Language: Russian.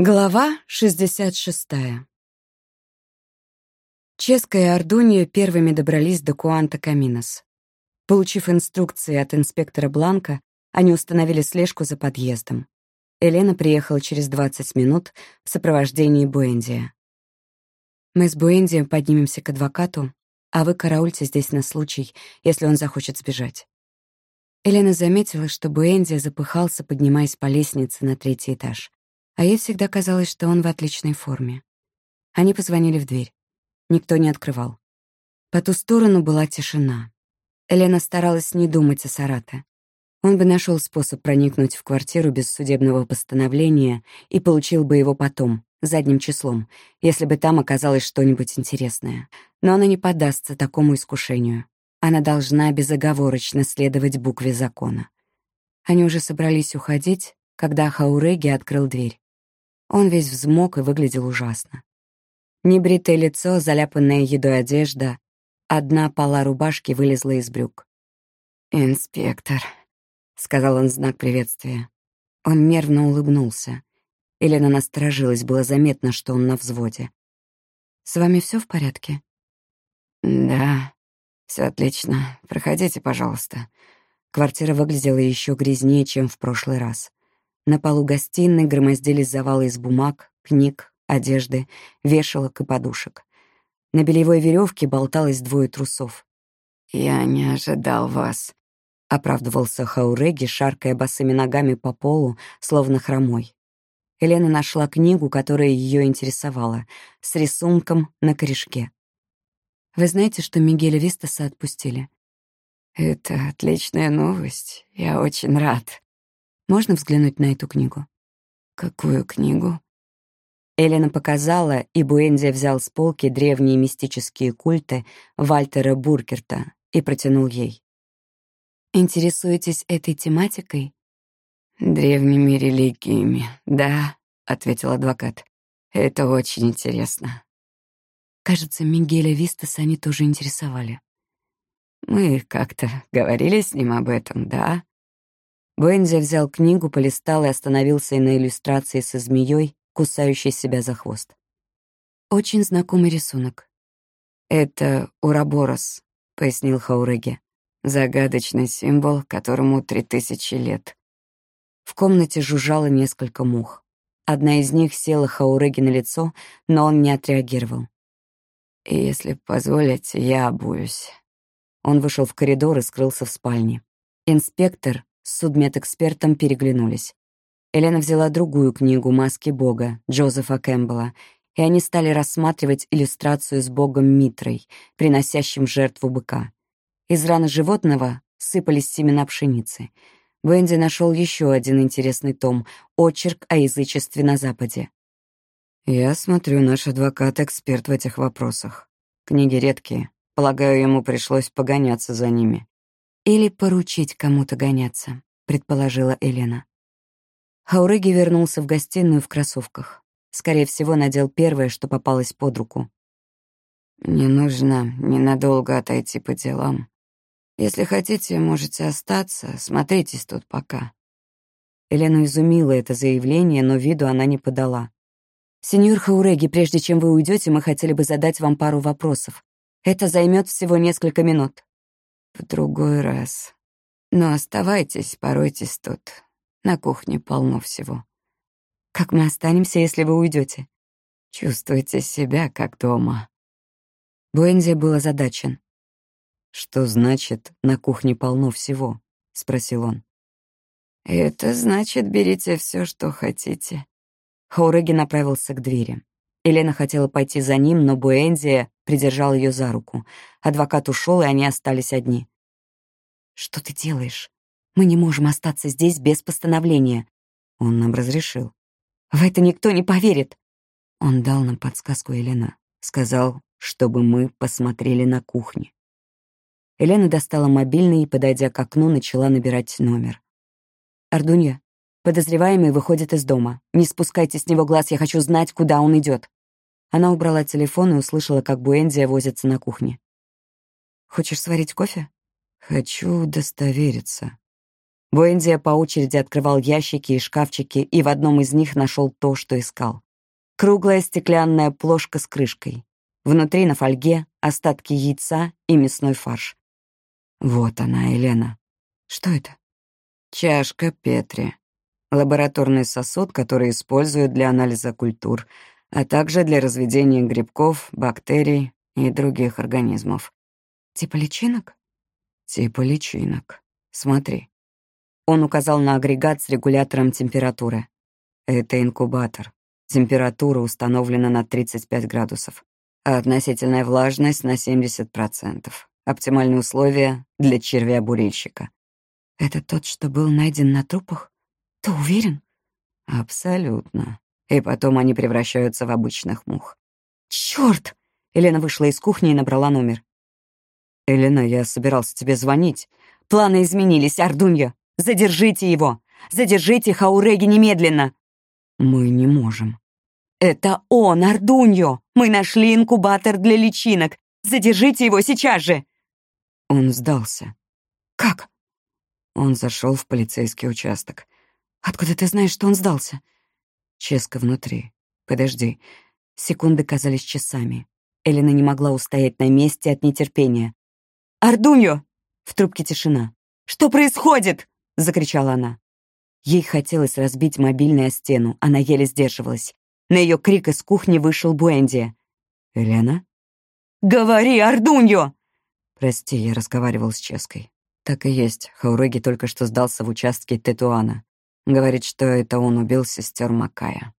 Глава 66. Ческа и Ардуния первыми добрались до Куанта Каминос. Получив инструкции от инспектора Бланка, они установили слежку за подъездом. Елена приехала через 20 минут в сопровождении Буэндия. «Мы с Буэндием поднимемся к адвокату, а вы караульте здесь на случай, если он захочет сбежать». Елена заметила, что Буэндия запыхался, поднимаясь по лестнице на третий этаж а ей всегда казалось, что он в отличной форме. Они позвонили в дверь. Никто не открывал. По ту сторону была тишина. Елена старалась не думать о Сарате. Он бы нашел способ проникнуть в квартиру без судебного постановления и получил бы его потом, задним числом, если бы там оказалось что-нибудь интересное. Но она не поддастся такому искушению. Она должна безоговорочно следовать букве закона. Они уже собрались уходить, когда Хауреги открыл дверь. Он весь взмок и выглядел ужасно. Небритое лицо, заляпанная едой одежда, одна пола рубашки вылезла из брюк. «Инспектор», — сказал он знак приветствия. Он нервно улыбнулся. Елена насторожилась, было заметно, что он на взводе. «С вами все в порядке?» «Да, все отлично. Проходите, пожалуйста». Квартира выглядела еще грязнее, чем в прошлый раз. На полу гостиной громоздились завалы из бумаг, книг, одежды, вешалок и подушек. На белевой веревке болталось двое трусов. «Я не ожидал вас», — оправдывался Хауреги, шаркая босыми ногами по полу, словно хромой. Елена нашла книгу, которая ее интересовала, с рисунком на корешке. «Вы знаете, что Мигеля Вистаса отпустили?» «Это отличная новость. Я очень рад», можно взглянуть на эту книгу? Какую книгу? Элена показала, и Буэнди взял с полки древние мистические культы Вальтера Буркерта и протянул ей. «Интересуетесь этой тематикой?» «Древними религиями, да», — ответил адвокат. «Это очень интересно». Кажется, Мигеля Вистаса они тоже интересовали. «Мы как-то говорили с ним об этом, да?» Бензи взял книгу, полистал и остановился на иллюстрации со змеей, кусающей себя за хвост. Очень знакомый рисунок. «Это Ураборос», — пояснил Хауреги. «Загадочный символ, которому три тысячи лет». В комнате жужжало несколько мух. Одна из них села Хауреги на лицо, но он не отреагировал. «Если позволите, я обуюсь». Он вышел в коридор и скрылся в спальне. Инспектор, с судмедэкспертом переглянулись. Елена взяла другую книгу «Маски Бога» Джозефа Кэмпбелла, и они стали рассматривать иллюстрацию с богом Митрой, приносящим жертву быка. Из раны животного сыпались семена пшеницы. Венди нашел еще один интересный том — «Очерк о язычестве на Западе». «Я смотрю, наш адвокат — эксперт в этих вопросах. Книги редкие. Полагаю, ему пришлось погоняться за ними. «Или поручить кому-то гоняться», — предположила Елена. Хауреги вернулся в гостиную в кроссовках. Скорее всего, надел первое, что попалось под руку. «Мне нужно ненадолго отойти по делам. Если хотите, можете остаться, смотритесь тут пока». Елену изумило это заявление, но виду она не подала. «Сеньор Хауреги, прежде чем вы уйдете, мы хотели бы задать вам пару вопросов. Это займет всего несколько минут» в другой раз. Но оставайтесь, поройтесь тут. На кухне полно всего. Как мы останемся, если вы уйдете? Чувствуйте себя как дома. Буэнзи был озадачен. «Что значит, на кухне полно всего?» — спросил он. «Это значит, берите все, что хотите». Хауреги направился к двери. Елена хотела пойти за ним, но Буэнзи придержал ее за руку. Адвокат ушел, и они остались одни. «Что ты делаешь? Мы не можем остаться здесь без постановления». Он нам разрешил. «В это никто не поверит». Он дал нам подсказку Елена. Сказал, чтобы мы посмотрели на кухне. Елена достала мобильный и, подойдя к окну, начала набирать номер. «Ардунья, подозреваемый выходит из дома. Не спускайте с него глаз, я хочу знать, куда он идет. Она убрала телефон и услышала, как Буэндия возится на кухне. «Хочешь сварить кофе?» «Хочу удостовериться». Буэндия по очереди открывал ящики и шкафчики, и в одном из них нашел то, что искал. Круглая стеклянная плошка с крышкой. Внутри на фольге остатки яйца и мясной фарш. Вот она, Елена. Что это? Чашка Петри. Лабораторный сосуд, который используют для анализа культур, а также для разведения грибков, бактерий и других организмов. Типа личинок? Типа личинок. Смотри. Он указал на агрегат с регулятором температуры. Это инкубатор. Температура установлена на 35 градусов, а относительная влажность на 70%. Оптимальные условия для червя-бурильщика. Это тот, что был найден на трупах? Ты уверен? Абсолютно. И потом они превращаются в обычных мух. Чёрт! Елена вышла из кухни и набрала номер. «Елена, я собирался тебе звонить. Планы изменились, Ардунья. Задержите его. Задержите Хауреги немедленно. Мы не можем. Это он, Ардуньо. Мы нашли инкубатор для личинок. Задержите его сейчас же. Он сдался. Как? Он зашел в полицейский участок. Откуда ты знаешь, что он сдался? Ческа внутри. Подожди. Секунды казались часами. Элена не могла устоять на месте от нетерпения. «Ардуньо!» В трубке тишина. «Что происходит?» — закричала она. Ей хотелось разбить мобильный о стену, она еле сдерживалась. На ее крик из кухни вышел Буэнди. «Елена?» «Говори, Ардуньо!» «Прости, я разговаривал с Ческой. Так и есть, Хауреги только что сдался в участке Тетуана. Говорит, что это он убил сестер Макая.